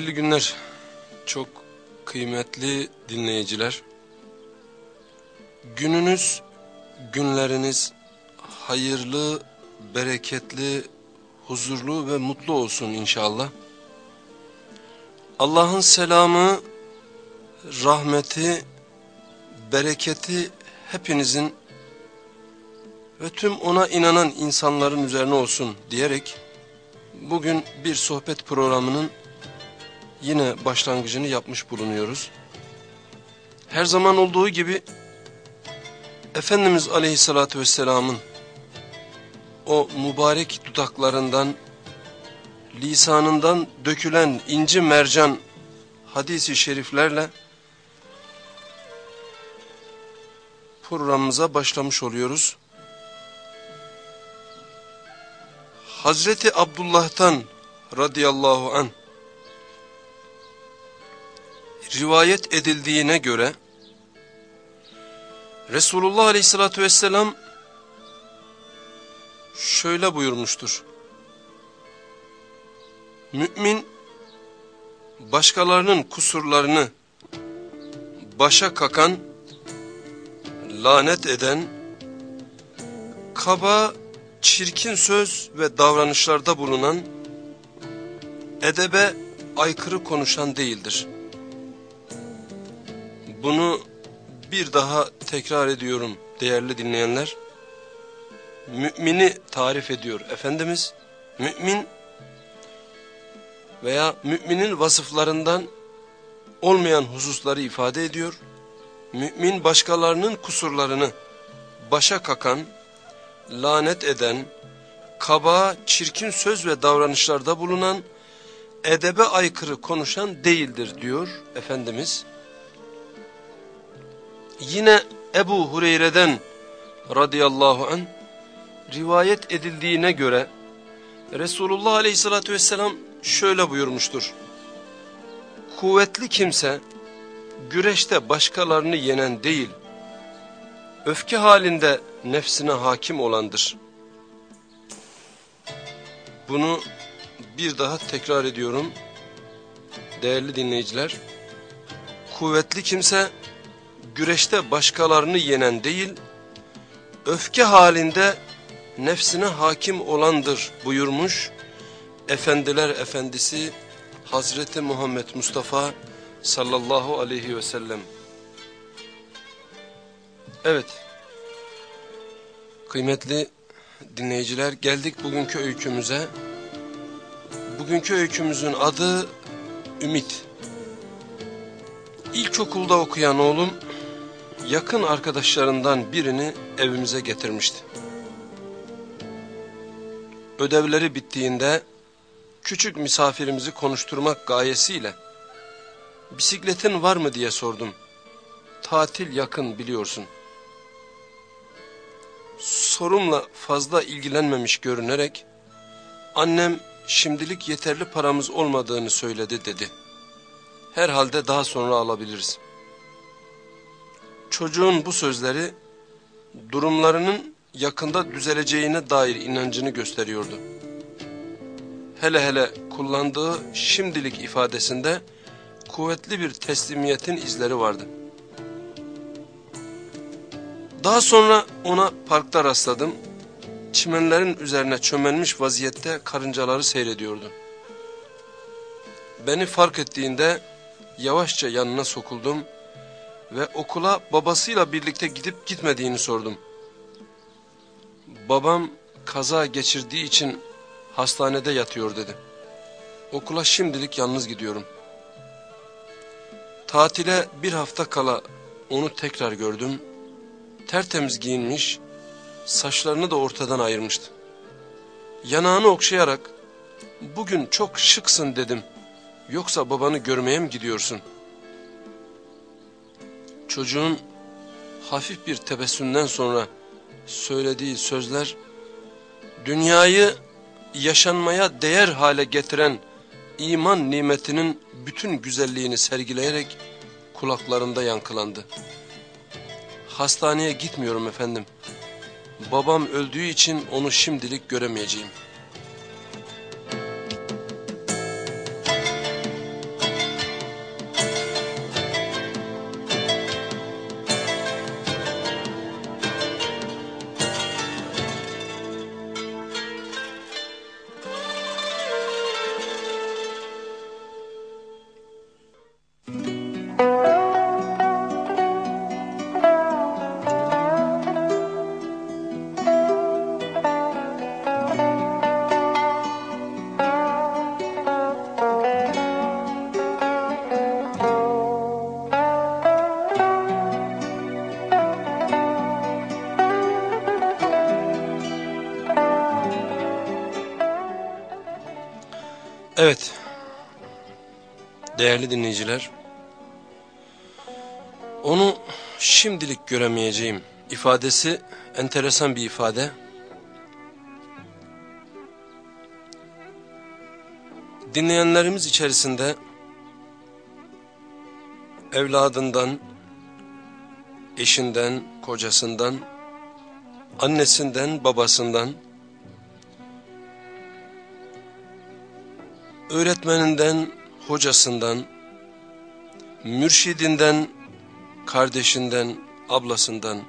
Hayırlı günler. Çok kıymetli dinleyiciler. Gününüz, günleriniz hayırlı, bereketli, huzurlu ve mutlu olsun inşallah. Allah'ın selamı, rahmeti, bereketi hepinizin ve tüm ona inanan insanların üzerine olsun diyerek bugün bir sohbet programının yine başlangıcını yapmış bulunuyoruz. Her zaman olduğu gibi Efendimiz Aleyhisselatü Vesselam'ın o mübarek dudaklarından, lisanından dökülen inci mercan hadisi şeriflerle programımıza başlamış oluyoruz. Hazreti Abdullah'tan radıyallahu an rivayet edildiğine göre Resulullah aleyhissalatü vesselam şöyle buyurmuştur. Mümin başkalarının kusurlarını başa kakan, lanet eden, kaba, çirkin söz ve davranışlarda bulunan, edebe aykırı konuşan değildir. Bunu bir daha tekrar ediyorum değerli dinleyenler. Mümini tarif ediyor Efendimiz. Mümin veya müminin vasıflarından olmayan hususları ifade ediyor. Mümin başkalarının kusurlarını başa kakan, lanet eden, kaba, çirkin söz ve davranışlarda bulunan, edebe aykırı konuşan değildir diyor Efendimiz. Yine Ebu Hureyre'den radıyallahu an rivayet edildiğine göre Resulullah aleyhissalatü vesselam şöyle buyurmuştur. Kuvvetli kimse güreşte başkalarını yenen değil, öfke halinde nefsine hakim olandır. Bunu bir daha tekrar ediyorum. Değerli dinleyiciler, kuvvetli kimse güreşte başkalarını yenen değil, öfke halinde nefsine hakim olandır buyurmuş. Efendiler Efendisi Hazreti Muhammed Mustafa sallallahu aleyhi ve sellem. Evet, kıymetli dinleyiciler geldik bugünkü öykümüze. Bugünkü öykümüzün adı Ümit. İlkokulda okuyan oğlum yakın arkadaşlarından birini evimize getirmişti. Ödevleri bittiğinde küçük misafirimizi konuşturmak gayesiyle bisikletin var mı diye sordum. Tatil yakın biliyorsun. Sorumla fazla ilgilenmemiş görünerek annem şimdilik yeterli paramız olmadığını söyledi dedi. Herhalde daha sonra alabiliriz. Çocuğun bu sözleri durumlarının yakında düzeleceğine dair inancını gösteriyordu. Hele hele kullandığı şimdilik ifadesinde kuvvetli bir teslimiyetin izleri vardı. Daha sonra ona parkta rastladım. Çimenlerin üzerine çömelmiş vaziyette karıncaları seyrediyordu. Beni fark ettiğinde yavaşça yanına sokuldum ve okula babasıyla birlikte gidip gitmediğini sordum. Babam kaza geçirdiği için hastanede yatıyor dedi. Okula şimdilik yalnız gidiyorum. Tatile bir hafta kala onu tekrar gördüm. Tertemiz giyinmiş, saçlarını da ortadan ayırmıştı. Yanağını okşayarak, bugün çok şıksın dedim. Yoksa babanı görmeye mi gidiyorsun? Çocuğun hafif bir tebessümden sonra söylediği sözler, dünyayı yaşanmaya değer hale getiren iman nimetinin bütün güzelliğini sergileyerek kulaklarında yankılandı. Hastaneye gitmiyorum efendim. Babam öldüğü için onu şimdilik göremeyeceğim. Değerli dinleyiciler, onu şimdilik göremeyeceğim ifadesi enteresan bir ifade. Dinleyenlerimiz içerisinde evladından, eşinden, kocasından, annesinden, babasından, öğretmeninden, hocasından, mürşidinden, kardeşinden, ablasından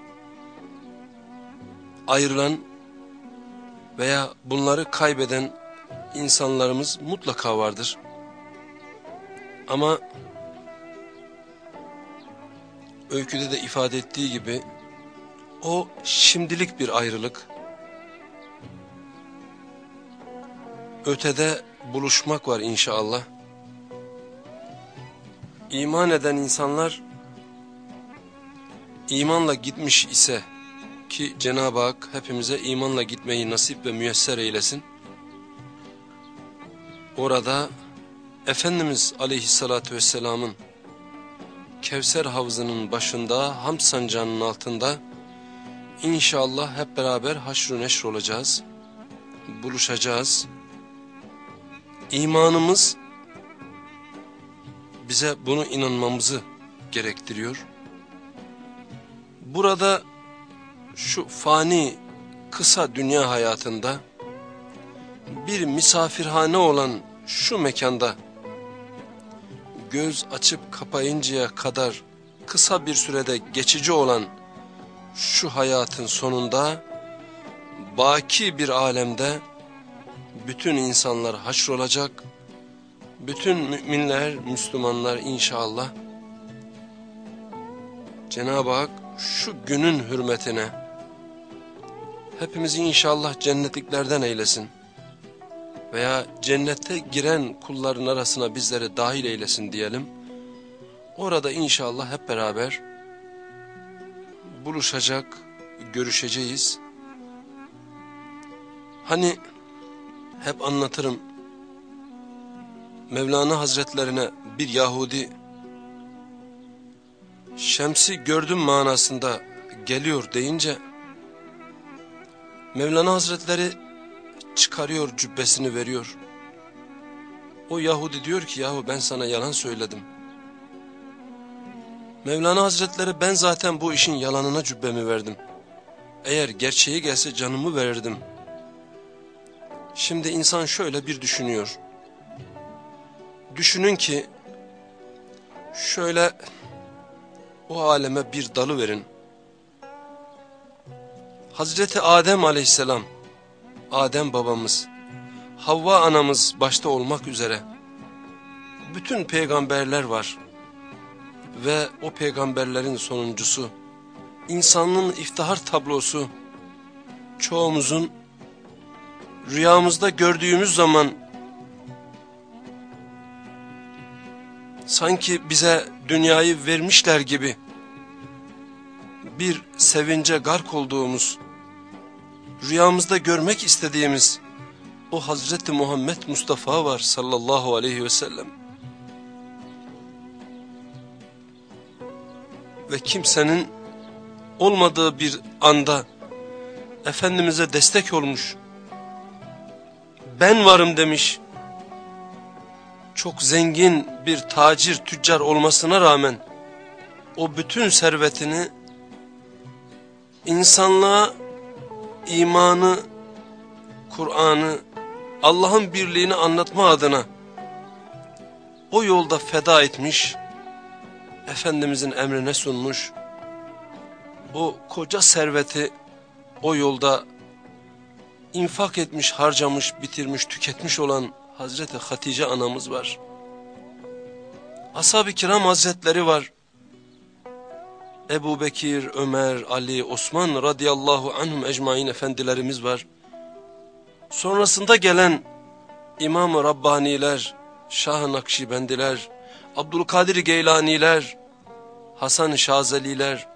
ayrılan veya bunları kaybeden insanlarımız mutlaka vardır. Ama öyküde de ifade ettiği gibi o şimdilik bir ayrılık. Ötede buluşmak var inşallah. İman eden insanlar imanla gitmiş ise ki Cenab-ı Hak hepimize imanla gitmeyi nasip ve müyesser eylesin. Orada Efendimiz Aleyhisselatü Vesselam'ın Kevser havzının başında ham sancağının altında inşallah hep beraber haşr neşr olacağız. Buluşacağız. İmanımız bize bunu inanmamızı gerektiriyor. Burada şu fani kısa dünya hayatında bir misafirhane olan şu mekanda göz açıp kapayıncaya kadar kısa bir sürede geçici olan şu hayatın sonunda baki bir alemde bütün insanlar haşrolacak, bütün müminler, Müslümanlar inşallah Cenab-ı Hak şu günün hürmetine hepimizi inşallah cennetliklerden eylesin veya cennete giren kulların arasına bizleri dahil eylesin diyelim. Orada inşallah hep beraber buluşacak, görüşeceğiz. Hani hep anlatırım. Mevlana Hazretlerine bir Yahudi Şems'i gördüm manasında geliyor deyince Mevlana Hazretleri çıkarıyor cübbesini veriyor. O Yahudi diyor ki yahu ben sana yalan söyledim. Mevlana Hazretleri ben zaten bu işin yalanına cübbemi verdim. Eğer gerçeği gelse canımı verirdim. Şimdi insan şöyle bir düşünüyor. Düşünün ki şöyle o aleme bir dalı verin. Hazreti Adem aleyhisselam, Adem babamız, Havva anamız başta olmak üzere bütün peygamberler var ve o peygamberlerin sonuncusu, insanlığın iftihar tablosu, çoğumuzun rüyamızda gördüğümüz zaman sanki bize dünyayı vermişler gibi bir sevince gark olduğumuz, rüyamızda görmek istediğimiz o Hazreti Muhammed Mustafa var sallallahu aleyhi ve sellem. Ve kimsenin olmadığı bir anda Efendimiz'e destek olmuş, ben varım demiş, çok zengin bir tacir, tüccar olmasına rağmen o bütün servetini insanlığa imanı, Kur'an'ı, Allah'ın birliğini anlatma adına o yolda feda etmiş, Efendimizin emrine sunmuş, o koca serveti o yolda infak etmiş, harcamış, bitirmiş, tüketmiş olan Hazreti Hatice anamız var. Ashab-ı kiram hazretleri var. Ebu Bekir, Ömer, Ali, Osman radıyallahu anhum ecmain efendilerimiz var. Sonrasında gelen İmam-ı Rabbaniler, Şah-ı Nakşibendiler, Abdülkadir Geylaniler, Hasan-ı Şazeliler,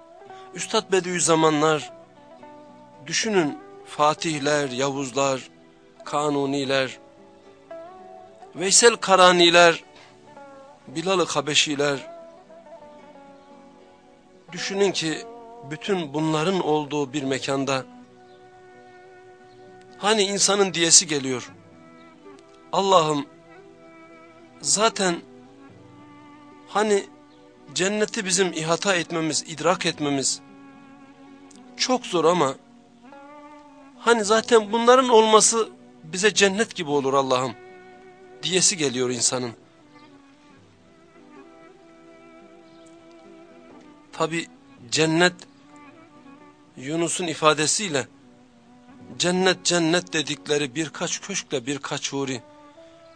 Üstad Bediüzzamanlar, düşünün Fatihler, Yavuzlar, Kanuniler, Veysel Karaniler, Bilal-ı Habeşiler, düşünün ki bütün bunların olduğu bir mekanda, hani insanın diyesi geliyor, Allah'ım zaten hani cenneti bizim ihata etmemiz, idrak etmemiz çok zor ama hani zaten bunların olması bize cennet gibi olur Allah'ım diyesi geliyor insanın. Tabi cennet Yunus'un ifadesiyle cennet cennet dedikleri birkaç köşkle birkaç huri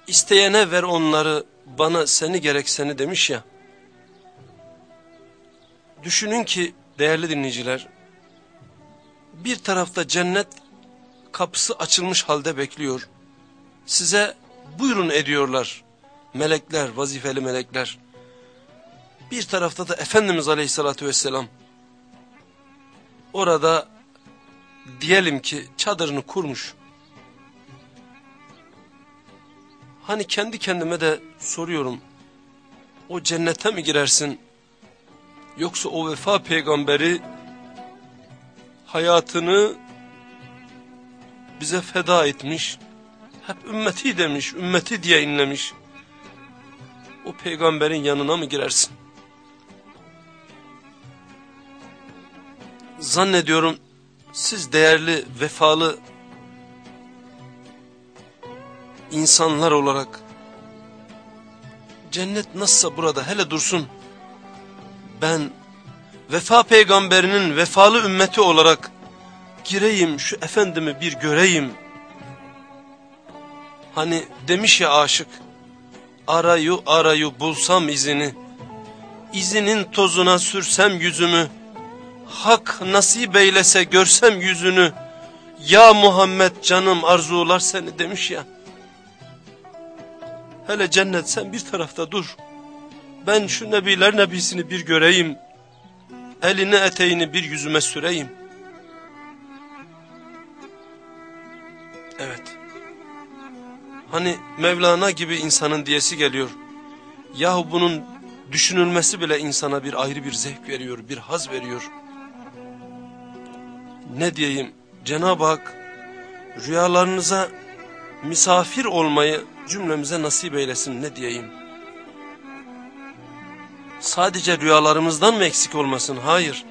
isteyene ver onları bana seni gerek seni demiş ya. Düşünün ki değerli dinleyiciler bir tarafta cennet kapısı açılmış halde bekliyor. Size buyurun ediyorlar melekler vazifeli melekler. Bir tarafta da Efendimiz Aleyhisselatü Vesselam orada diyelim ki çadırını kurmuş. Hani kendi kendime de soruyorum. O cennete mi girersin? Yoksa o vefa peygamberi hayatını bize feda etmiş. Hep ümmeti demiş, ümmeti diye inlemiş. O peygamberin yanına mı girersin? Zannediyorum siz değerli, vefalı insanlar olarak cennet nasılsa burada hele dursun. Ben vefa peygamberinin vefalı ümmeti olarak gireyim şu efendimi bir göreyim. Hani demiş ya aşık arayu arayu bulsam izini izinin tozuna sürsem yüzümü hak nasip eylese görsem yüzünü ya Muhammed canım arzular seni demiş ya. Hele cennet sen bir tarafta dur. Ben şu nebiler nebisini bir göreyim. Elini eteğini bir yüzüme süreyim. Evet. Hani Mevlana gibi insanın diyesi geliyor. Yahu bunun düşünülmesi bile insana bir ayrı bir zevk veriyor, bir haz veriyor. Ne diyeyim? Cenab-ı Hak rüyalarınıza misafir olmayı cümlemize nasip eylesin ne diyeyim. Sadece rüyalarımızdan mı eksik olmasın? Hayır.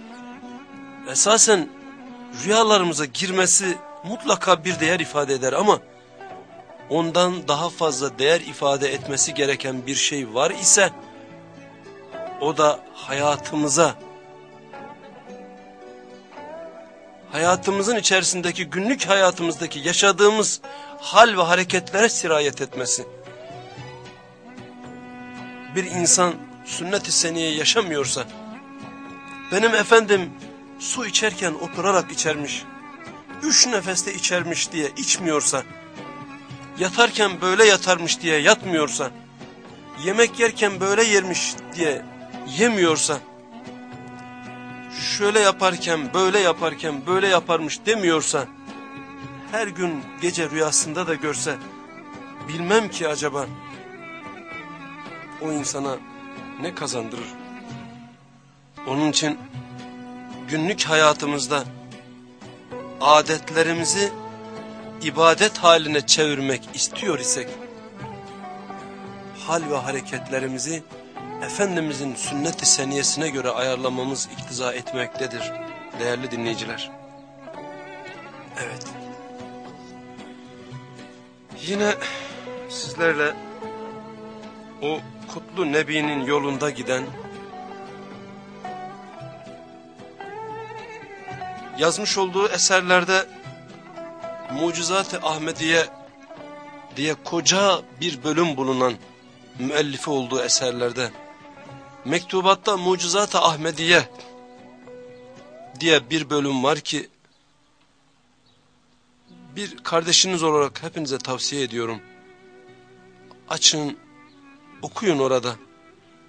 Esasen rüyalarımıza girmesi mutlaka bir değer ifade eder ama ondan daha fazla değer ifade etmesi gereken bir şey var ise o da hayatımıza hayatımızın içerisindeki günlük hayatımızdaki yaşadığımız hal ve hareketlere sirayet etmesi. Bir insan sünnet-i seniye yaşamıyorsa, benim efendim su içerken oturarak içermiş, üç nefeste içermiş diye içmiyorsa, yatarken böyle yatarmış diye yatmıyorsa, yemek yerken böyle yermiş diye yemiyorsa, şöyle yaparken, böyle yaparken, böyle yaparmış demiyorsa, her gün gece rüyasında da görse, bilmem ki acaba o insana ne kazandırır? Onun için günlük hayatımızda adetlerimizi ibadet haline çevirmek istiyor isek, hal ve hareketlerimizi Efendimizin sünnet-i seniyesine göre ayarlamamız iktiza etmektedir değerli dinleyiciler. Evet. Yine sizlerle o kutlu Nebi'nin yolunda giden yazmış olduğu eserlerde Mucizat-ı Ahmediye diye koca bir bölüm bulunan müellifi olduğu eserlerde mektubatta Mucizat-ı Ahmediye diye bir bölüm var ki bir kardeşiniz olarak hepinize tavsiye ediyorum. Açın, okuyun orada.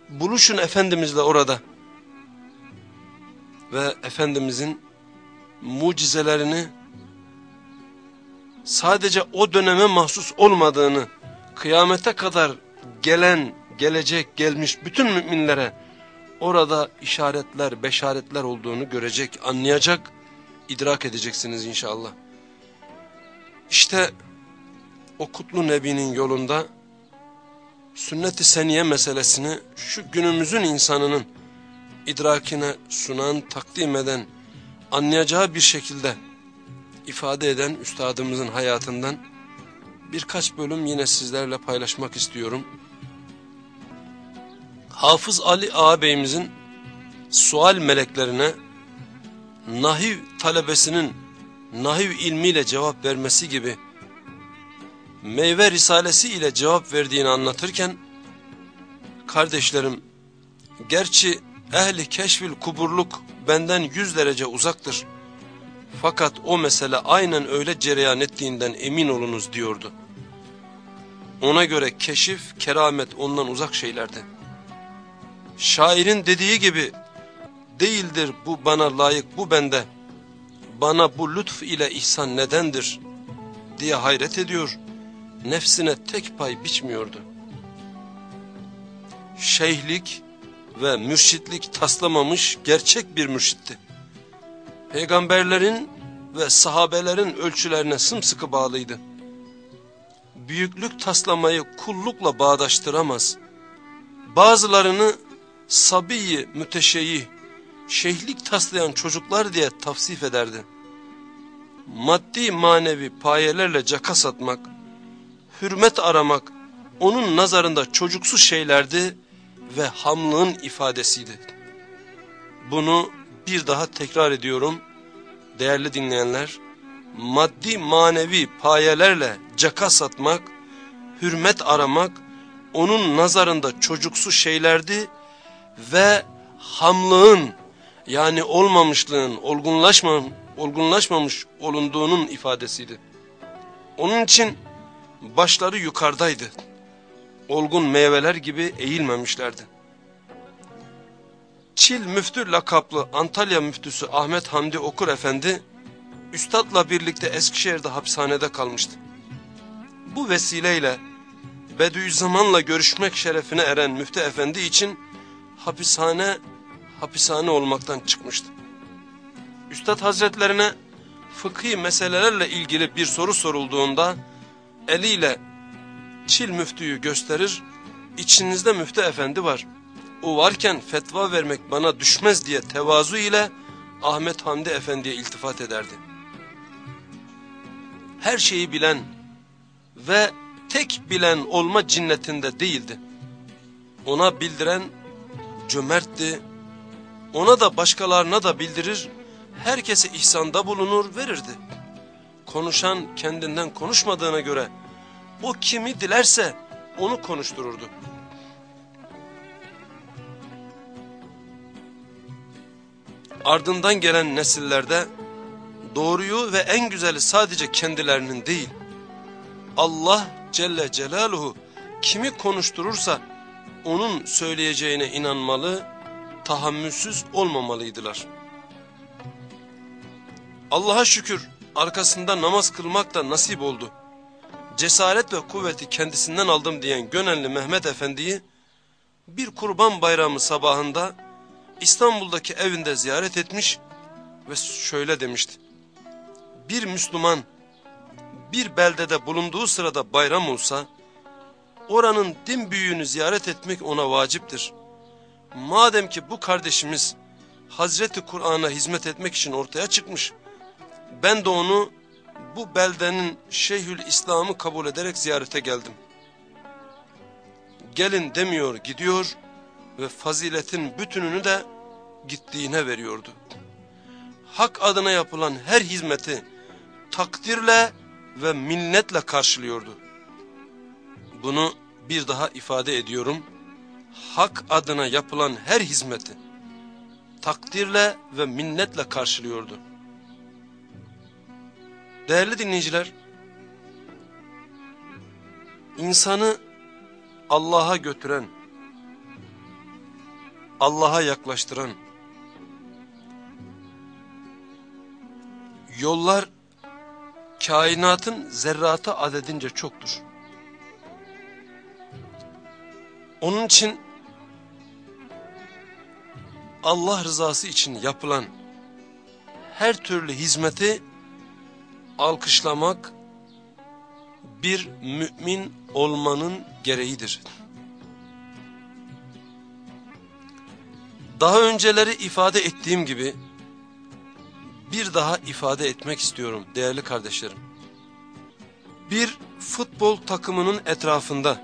Buluşun Efendimizle orada. Ve Efendimizin mucizelerini sadece o döneme mahsus olmadığını, kıyamete kadar gelen gelecek gelmiş bütün müminlere orada işaretler, beşaretler olduğunu görecek, anlayacak, idrak edeceksiniz inşallah. İşte o kutlu nebinin yolunda sünnet-i seniye meselesini şu günümüzün insanının idrakine sunan, takdim eden, anlayacağı bir şekilde ifade eden üstadımızın hayatından birkaç bölüm yine sizlerle paylaşmak istiyorum. Hafız Ali ağabeyimizin sual meleklerine nahiv talebesinin nahiv ilmiyle cevap vermesi gibi meyve risalesi ile cevap verdiğini anlatırken kardeşlerim gerçi ehli keşfil kuburluk benden yüz derece uzaktır. Fakat o mesele aynen öyle cereyan ettiğinden emin olunuz diyordu. Ona göre keşif, keramet ondan uzak şeylerdi. Şairin dediği gibi değildir bu bana layık bu bende. Bana bu lütf ile ihsan nedendir diye hayret ediyor. Nefsine tek pay biçmiyordu. Şeyhlik ve mürşitlik taslamamış gerçek bir mürşitti. Peygamberlerin ve sahabelerin ölçülerine sımsıkı bağlıydı. Büyüklük taslamayı kullukla bağdaştıramaz. Bazılarını sabiyi müteşeyyih, şeyhlik taslayan çocuklar diye tavsif ederdi. Maddi manevi payelerle caka satmak, hürmet aramak onun nazarında çocuksu şeylerdi ve hamlığın ifadesiydi. Bunu bir daha tekrar ediyorum değerli dinleyenler. Maddi manevi payelerle caka satmak, hürmet aramak onun nazarında çocuksu şeylerdi ve hamlığın yani olmamışlığın, olgunlaşma, olgunlaşmamış olunduğunun ifadesiydi. Onun için başları yukarıdaydı. Olgun meyveler gibi eğilmemişlerdi. Çil müftü lakaplı Antalya müftüsü Ahmet Hamdi Okur Efendi, Üstad'la birlikte Eskişehir'de hapishanede kalmıştı. Bu vesileyle Bediüzzaman'la görüşmek şerefine eren müftü efendi için hapishane hapishane olmaktan çıkmıştı. Üstad hazretlerine fıkhi meselelerle ilgili bir soru sorulduğunda eliyle Çil müftüyü gösterir, içinizde müftü efendi var. O varken fetva vermek bana düşmez diye tevazu ile Ahmet Hamdi Efendi'ye iltifat ederdi. Her şeyi bilen ve tek bilen olma cinnetinde değildi. Ona bildiren cömertti, ona da başkalarına da bildirir, herkese ihsanda bulunur verirdi. Konuşan kendinden konuşmadığına göre o kimi dilerse onu konuştururdu. Ardından gelen nesillerde doğruyu ve en güzeli sadece kendilerinin değil, Allah Celle Celaluhu kimi konuşturursa onun söyleyeceğine inanmalı, tahammülsüz olmamalıydılar. Allah'a şükür arkasında namaz kılmak da nasip oldu. Cesaret ve kuvveti kendisinden aldım diyen Gönenli Mehmet Efendi'yi bir kurban bayramı sabahında İstanbul'daki evinde ziyaret etmiş ve şöyle demişti. Bir Müslüman bir beldede bulunduğu sırada bayram olsa, oranın din büyüğünü ziyaret etmek ona vaciptir. Madem ki bu kardeşimiz Hazreti Kur'an'a hizmet etmek için ortaya çıkmış, ben de onu bu beldenin Şeyhül İslam'ı kabul ederek ziyarete geldim. Gelin demiyor gidiyor ve faziletin bütününü de gittiğine veriyordu. Hak adına yapılan her hizmeti takdirle ve minnetle karşılıyordu. Bunu bir daha ifade ediyorum. Hak adına yapılan her hizmeti takdirle ve minnetle karşılıyordu. Değerli dinleyiciler, insanı Allah'a götüren, Allah'a yaklaştıran yollar kainatın zerratı adedince çoktur. Onun için Allah rızası için yapılan her türlü hizmeti alkışlamak bir mümin olmanın gereğidir. Daha önceleri ifade ettiğim gibi bir daha ifade etmek istiyorum değerli kardeşlerim. Bir futbol takımının etrafında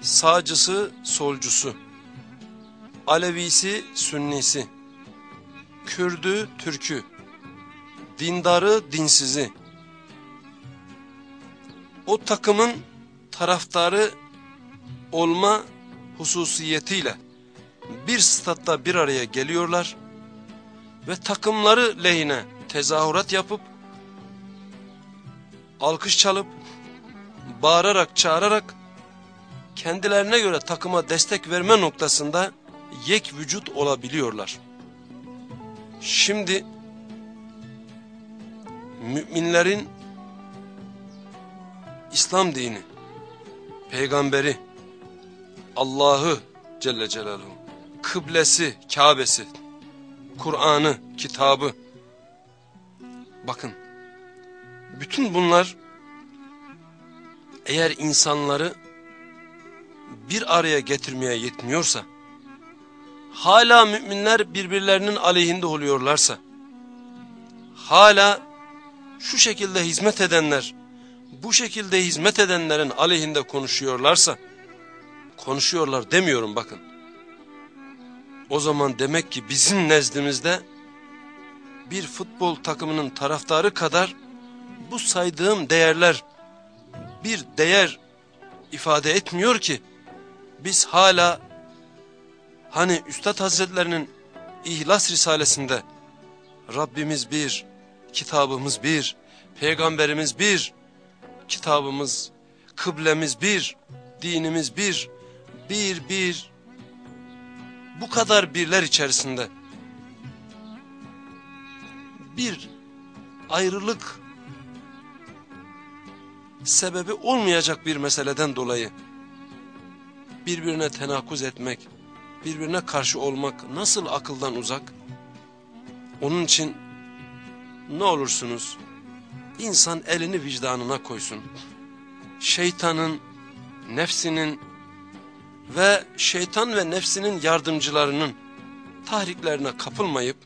sağcısı, solcusu, Alevisi, Sünnisi, Kürdü, Türkü, dindarı, dinsizi, o takımın taraftarı olma hususiyetiyle bir statta bir araya geliyorlar ve takımları lehine tezahürat yapıp alkış çalıp bağırarak çağırarak kendilerine göre takıma destek verme noktasında yek vücut olabiliyorlar. Şimdi müminlerin İslam dini, peygamberi, Allah'ı Celle Celaluhu, kıblesi, Kabe'si, Kur'an'ı, kitabı. Bakın, bütün bunlar eğer insanları bir araya getirmeye yetmiyorsa, hala müminler birbirlerinin aleyhinde oluyorlarsa, hala şu şekilde hizmet edenler, bu şekilde hizmet edenlerin aleyhinde konuşuyorlarsa, konuşuyorlar demiyorum bakın. O zaman demek ki bizim nezdimizde bir futbol takımının taraftarı kadar bu saydığım değerler bir değer ifade etmiyor ki biz hala hani Üstad Hazretlerinin İhlas Risalesinde Rabbimiz bir, kitabımız bir, peygamberimiz bir, kitabımız, kıblemiz bir, dinimiz bir, bir bir, bu kadar birler içerisinde bir ayrılık sebebi olmayacak bir meseleden dolayı birbirine tenakuz etmek, birbirine karşı olmak nasıl akıldan uzak? Onun için ne olursunuz insan elini vicdanına koysun. Şeytanın, nefsinin ve şeytan ve nefsinin yardımcılarının tahriklerine kapılmayıp,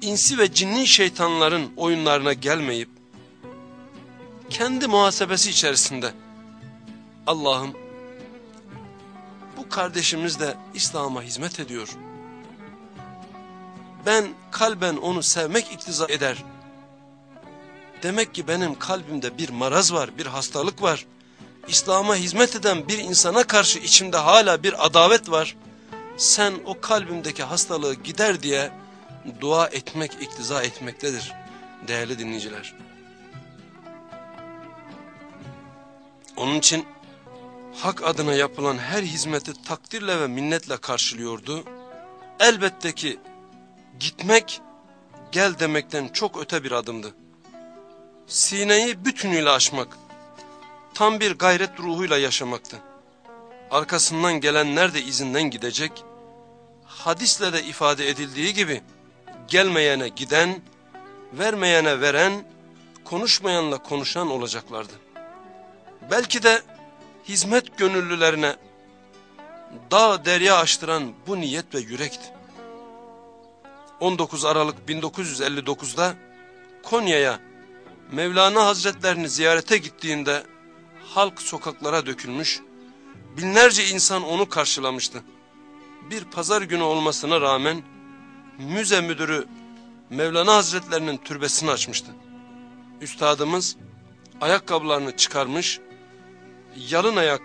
insi ve cinni şeytanların oyunlarına gelmeyip, kendi muhasebesi içerisinde Allah'ım bu kardeşimiz de İslam'a hizmet ediyor. Ben kalben onu sevmek iktiza eder. Demek ki benim kalbimde bir maraz var, bir hastalık var. İslam'a hizmet eden bir insana karşı içimde hala bir adavet var. Sen o kalbimdeki hastalığı gider diye dua etmek, iktiza etmektedir değerli dinleyiciler. Onun için hak adına yapılan her hizmeti takdirle ve minnetle karşılıyordu. Elbette ki gitmek gel demekten çok öte bir adımdı. Sineyi bütünüyle aşmak, tam bir gayret ruhuyla yaşamaktı. Arkasından gelenler de izinden gidecek, hadisle de ifade edildiği gibi, gelmeyene giden, vermeyene veren, konuşmayanla konuşan olacaklardı. Belki de hizmet gönüllülerine dağ derya açtıran bu niyet ve yürekti. 19 Aralık 1959'da Konya'ya Mevlana Hazretlerini ziyarete gittiğinde halk sokaklara dökülmüş, binlerce insan onu karşılamıştı. Bir pazar günü olmasına rağmen müze müdürü Mevlana Hazretlerinin türbesini açmıştı. Üstadımız ayakkabılarını çıkarmış, yalın ayak,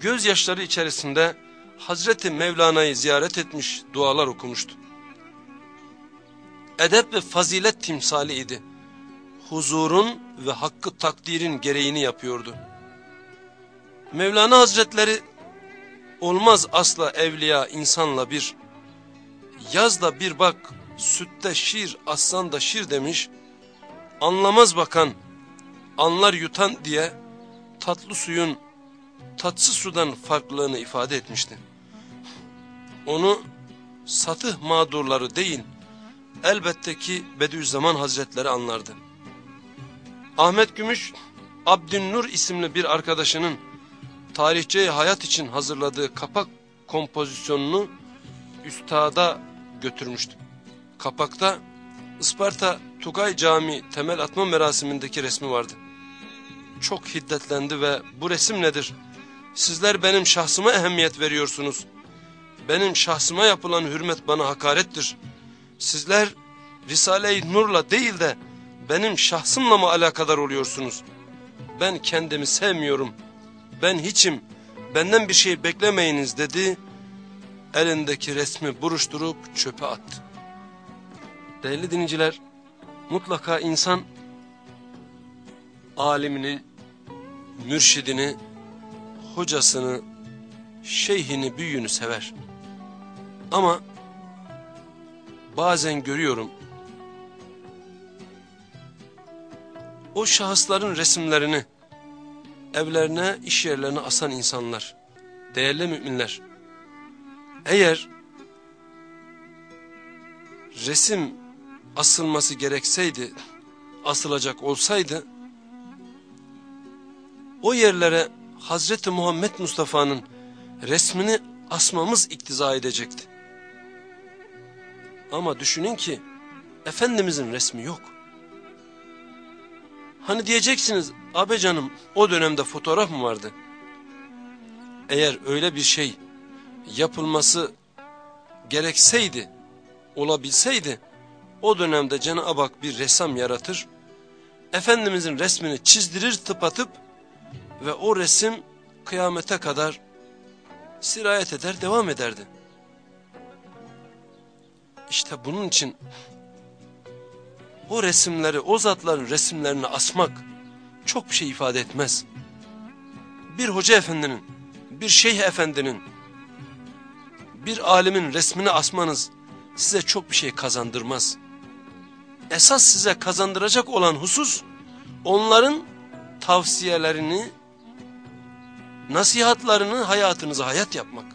gözyaşları içerisinde Hazreti Mevlana'yı ziyaret etmiş, dualar okumuştu. Edep ve fazilet timsali idi. Huzurun ve hakkı takdirin gereğini yapıyordu. Mevlana Hazretleri olmaz asla evliya insanla bir. Yaz da bir bak sütte şir aslan da şir demiş. Anlamaz bakan anlar yutan diye tatlı suyun tatsı sudan farklılığını ifade etmişti. Onu satıh mağdurları değil, elbette ki Bediüzzaman Hazretleri anlardı. Ahmet Gümüş, Abdünnur isimli bir arkadaşının tarihçeyi hayat için hazırladığı kapak kompozisyonunu üstada götürmüştü. Kapakta Isparta Tugay Camii temel atma merasimindeki resmi vardı. Çok hiddetlendi ve bu resim nedir? Sizler benim şahsıma ehemmiyet veriyorsunuz. Benim şahsıma yapılan hürmet bana hakarettir. Sizler Risale-i Nur'la değil de benim şahsımla mı alakadar oluyorsunuz? Ben kendimi sevmiyorum. Ben hiçim. Benden bir şey beklemeyiniz dedi. Elindeki resmi buruşturup çöpe attı. Değerli dinleyiciler, mutlaka insan alimini, mürşidini, hocasını, şeyhini, büyüğünü sever. Ama bazen görüyorum, o şahısların resimlerini evlerine, iş yerlerine asan insanlar, değerli müminler, eğer resim asılması gerekseydi, asılacak olsaydı, o yerlere Hazreti Muhammed Mustafa'nın resmini asmamız iktiza edecekti. Ama düşünün ki, Efendimizin resmi yok. Hani diyeceksiniz, abi canım o dönemde fotoğraf mı vardı? Eğer öyle bir şey yapılması gerekseydi, olabilseydi, o dönemde Cenab-ı Hak bir ressam yaratır, Efendimizin resmini çizdirir tıpatıp ve o resim kıyamete kadar sirayet eder devam ederdi. İşte bunun için o resimleri, o zatların resimlerini asmak çok bir şey ifade etmez. Bir hoca efendinin, bir şeyh efendinin, bir alimin resmini asmanız size çok bir şey kazandırmaz. Esas size kazandıracak olan husus, onların tavsiyelerini, nasihatlarını hayatınıza hayat yapmak.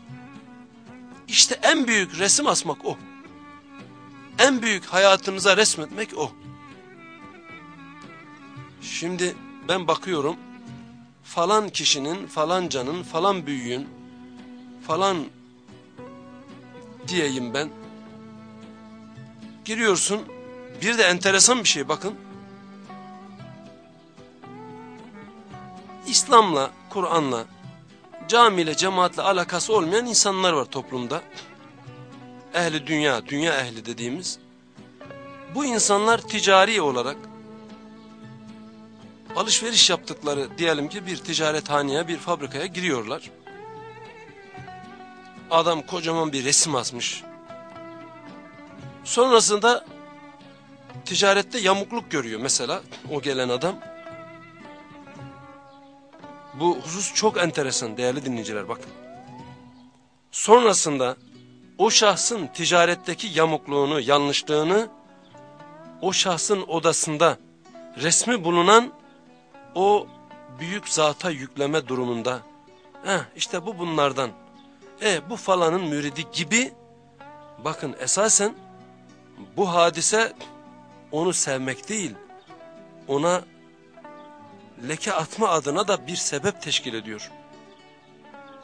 İşte en büyük resim asmak o. En büyük hayatınıza resmetmek o. Şimdi ben bakıyorum falan kişinin, falancanın, falan büyüğün, falan diyeyim ben. Giriyorsun bir de enteresan bir şey bakın. İslam'la, Kur'an'la, camiyle, cemaatle alakası olmayan insanlar var toplumda. Ehli dünya, dünya ehli dediğimiz. Bu insanlar ticari olarak alışveriş yaptıkları diyelim ki bir ticarethaneye, bir fabrikaya giriyorlar. Adam kocaman bir resim asmış. Sonrasında ticarette yamukluk görüyor mesela o gelen adam. Bu husus çok enteresan değerli dinleyiciler bakın. Sonrasında o şahsın ticaretteki yamukluğunu, yanlışlığını o şahsın odasında resmi bulunan o büyük zata yükleme durumunda. Heh, işte bu bunlardan. E bu falanın müridi gibi bakın esasen bu hadise onu sevmek değil ona leke atma adına da bir sebep teşkil ediyor.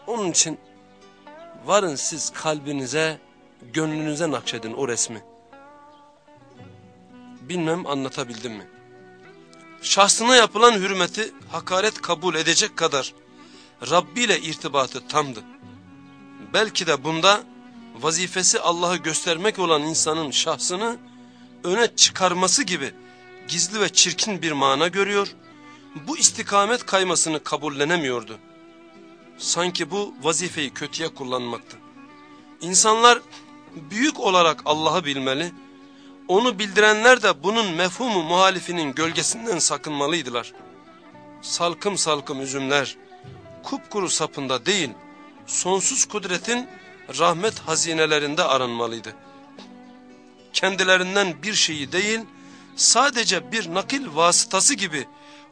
Onun için varın siz kalbinize, gönlünüze nakşedin o resmi. Bilmem anlatabildim mi? Şahsına yapılan hürmeti hakaret kabul edecek kadar Rabbi ile irtibatı tamdı. Belki de bunda vazifesi Allah'ı göstermek olan insanın şahsını öne çıkarması gibi gizli ve çirkin bir mana görüyor bu istikamet kaymasını kabullenemiyordu. Sanki bu vazifeyi kötüye kullanmaktı. İnsanlar büyük olarak Allah'ı bilmeli, onu bildirenler de bunun mefhumu muhalifinin gölgesinden sakınmalıydılar. Salkım salkım üzümler, kupkuru sapında değil, sonsuz kudretin rahmet hazinelerinde aranmalıydı. Kendilerinden bir şeyi değil, sadece bir nakil vasıtası gibi